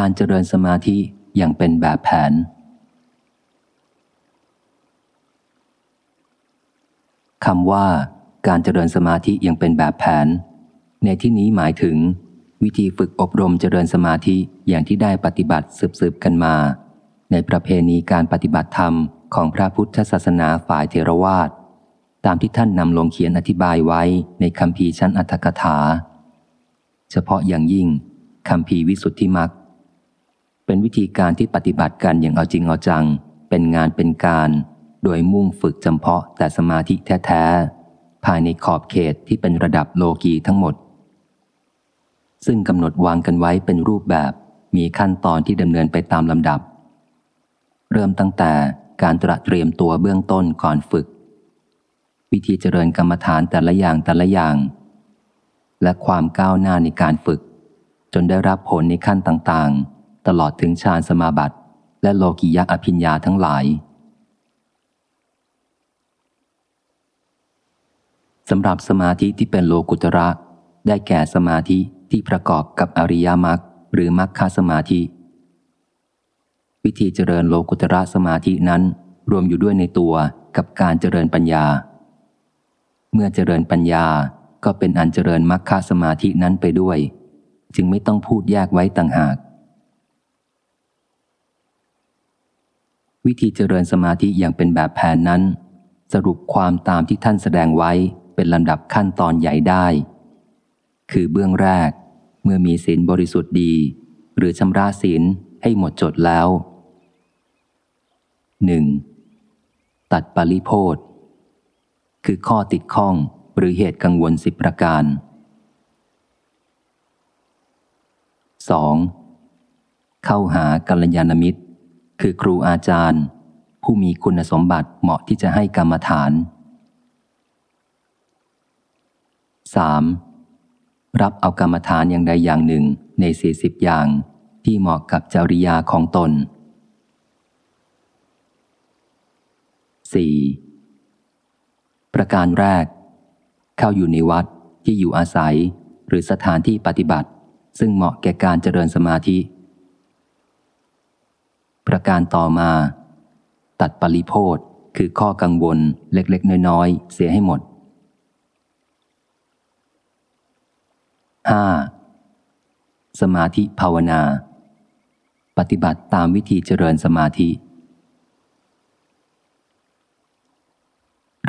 การเจริญสมาธิอย่างเป็นแบบแผน คำว่า การเจริญสมาธิอย่างเป็นแบบแผน ในที่นี้หมายถึง วิธีฝึกอบรมเจริญสมาธิอย่างที่ได้ปฏิบัติสืบๆกันมา ในประเพณีการปฏิบัติธรรมของพระพุทธศาสนาฝ่ายเทรวาสตามที่ท่านนำลงเขียนอธิบายไว้ในคำพีชั้นอัตถกถา เฉพาะอย่างยิ่งคำพีวิสุทธิมัก เป็นวิธีการที่ปฏิบัติกันอย่างเอาจริงเอาจัง เป็นงานเป็นการ โดยมุ่งฝึกจำเพาะแต่สมาธิแท้ๆ ภายในขอบเขตที่เป็นระดับโลกีทั้งหมด ซึ่งกำหนดวางกันไว้เป็นรูปแบบ มีขั้นตอนที่ดำเนินไปตามลำดับ เริ่มตั้งแต่การตระเตรียมตัวเบื้องต้นก่อนฝึก วิธีเจริญกรรมฐานแต่ละอย่างแต่ละอย่าง และความก้าวหน้าในการฝึก จนได้รับผลในขั้นต่างๆ ตลอดถึงฌานสมาบัติ และโลกิยะอภิญญาทั้งหลาย สำหรับสมาธิที่เป็นโลกุตระ ได้แก่สมาธิที่ประกอบกับอริยมรรคหรือมรรคสมาธิ วิธีเจริญโลกุตระสมาธินั้น รวมอยู่ด้วยในตัวกับการเจริญปัญญา เมื่อเจริญปัญญาก็เป็นอันเจริญมรรคสมาธินั้นไปด้วย จึงไม่ต้องพูดแยกไว้ต่างหาก วิธีเจริญสมาธิอย่างเป็นแบบแผนนั้น สรุปความตามที่ท่านแสดงไว้เป็นลำดับขั้นตอนใหญ่ได้ คือเบื้องแรก เมื่อมีศีลบริสุทธิ์ดี หรือชำระศีลให้หมดจดแล้วหนึ่งตัดปริโพธคือข้อติดข้องหรือเหตุกังวลสิบประการ 2. เข้าหากัลยาณมิตร คือครูอาจารย์ ผู้มีคุณสมบัติเหมาะที่จะให้กรรมฐาน 3. รับเอากรรมฐานอย่างใดอย่างหนึ่งในสี่สิบอย่างที่เหมาะกับจริยาของตน 4. ประการแรก เข้าอยู่ในวัดที่อยู่อาศัยหรือสถานที่ปฏิบัติ ซึ่งเหมาะแก่การเจริญสมาธิ ประการต่อมา ตัดปริโพธคือข้อกังวลเล็กๆ น้อยๆ เสียให้หมด 5. สมาธิภาวนา ปฏิบัติตามวิธีเจริญสมาธิ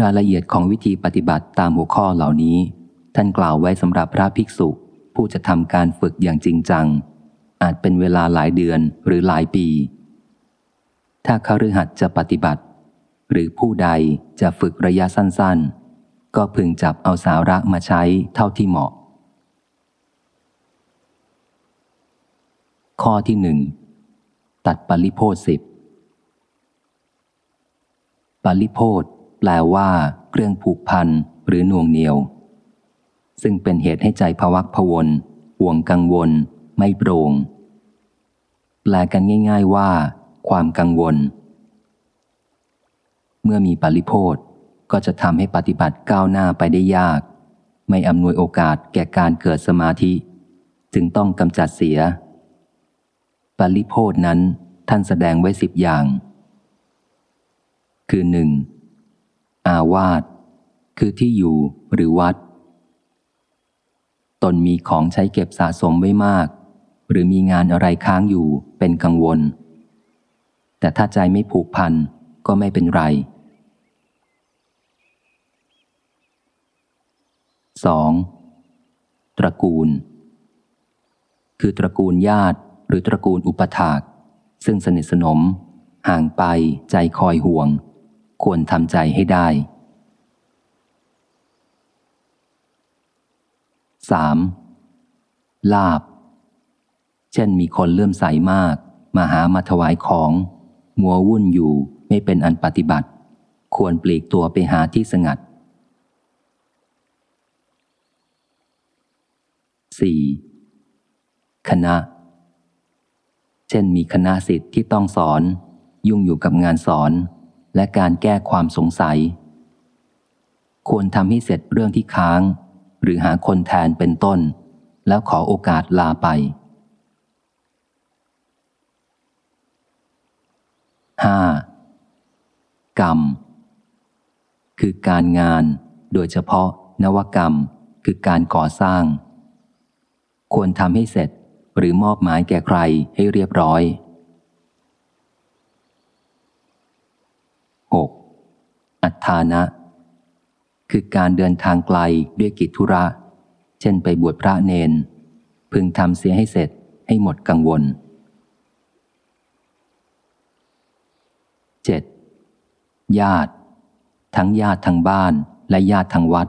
รายละเอียดของวิธีปฏิบัติตามหัวข้อเหล่านี้ ท่านกล่าวไว้สำหรับพระภิกษุ ผู้จะทำการฝึกอย่างจริงจัง อาจเป็นเวลาหลายเดือนหรือหลายปี ถ้าคฤหัสถ์จะปฏิบัติ หรือผู้ใดจะฝึกระยะสั้นๆ ก็พึงจับเอาสาระมาใช้เท่าที่เหมาะ ข้อที่หนึ่งตัดปริโพธสิบปริโพธแปลว่า เครื่องผูกพันหรือน่วงเหนียว ซึ่งเป็นเหตุให้ใจภวักพวนห่วงกังวล ไม่โปร่ง แปลกันง่าย ๆว่า ความกังวล เมื่อมีปริโพธก็จะทำให้ปฏิบัติก้าวหน้าไปได้ยาก ไม่อำนวยโอกาสแก่การเกิดสมาธิ จึงต้องกำจัดเสีย ปริโพธนั้นท่านแสดงไว้สิบอย่าง คือหนึ่งอาวาสคือที่อยู่หรือวัด ตนมีของใช้เก็บสะสมไว้มาก หรือมีงานอะไรค้างอยู่เป็นกังวล แต่ถ้าใจไม่ผูกพันก็ไม่เป็นไร 2. ตระกูล คือตระกูลญาติหรือตระกูลอุปถาก ซึ่งสนิทสนม ห่างไปใจคอยห่วง ควรทำใจให้ได้ 3. ลาบ เช่นมีคนเลื่อมใสมาก มาหามาถวายของ มัววุ่นอยู่ไม่เป็นอันปฏิบัติ ควรปลีกตัวไปหาที่สงัด 4. คณะ เช่นมีคณะสิทธิ์ที่ต้องสอน ยุ่งอยู่กับงานสอน และการแก้ความสงสัย ควรทำให้เสร็จเรื่องที่ค้าง หรือหาคนแทนเป็นต้น แล้วขอโอกาสลาไป 5. กรรม คือการงาน โดยเฉพาะ นวกรรม คือการก่อสร้าง ควรทำให้เสร็จหรือมอบหมายแก่ใครให้เรียบร้อย 6. อัฏฐานะ คือการเดินทางไกลด้วยกิจธุระ เช่นไปบวชพระเนน พึงทำเสียให้เสร็จให้หมดกังวล 7. ญาติ ทั้งญาติทางบ้านและญาติทางวัด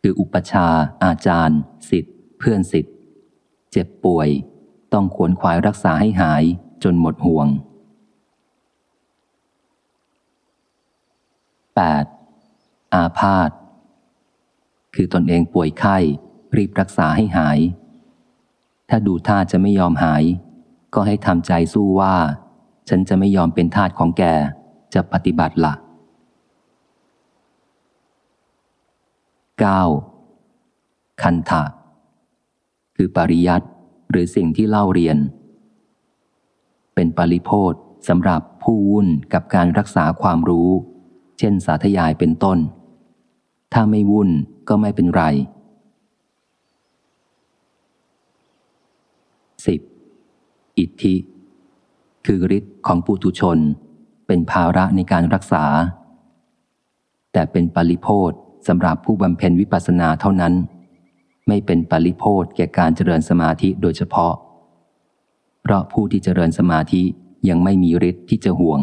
คืออุปชา อาจารย์ สิทธิ์ เพื่อนสิทธิ์ เจ็บป่วย ต้องขวนขวายรักษาให้หายจนหมดห่วง 8. อาพาธคือตนเองป่วยไข้ รีบรักษาให้หาย ถ้าดูท่าจะไม่ยอมหาย ก็ให้ทำใจสู้ว่า ฉันจะไม่ยอมเป็นทาสของแก จะปฏิบัติละ่ะ 9. คันถะคือปริยัติหรือสิ่งที่เล่าเรียน เป็นปริโพธสำหรับผู้วุ่นกับการรักษาความรู้ เช่นสาธยายเป็นต้น ถ้าไม่วุ่นก็ไม่เป็นไร 10. อิทธิ คือฤทธิ์ของปุถุชน เป็นภาระในการรักษา แต่เป็นปริโพธสำหรับผู้บำเพ็ญวิปัสสนาเท่านั้น ไม่เป็นปริโพธแก่การเจริญสมาธิโดยเฉพาะ เพราะผู้ที่เจริญสมาธิยังไม่มีฤทธิ์ที่จะห่วง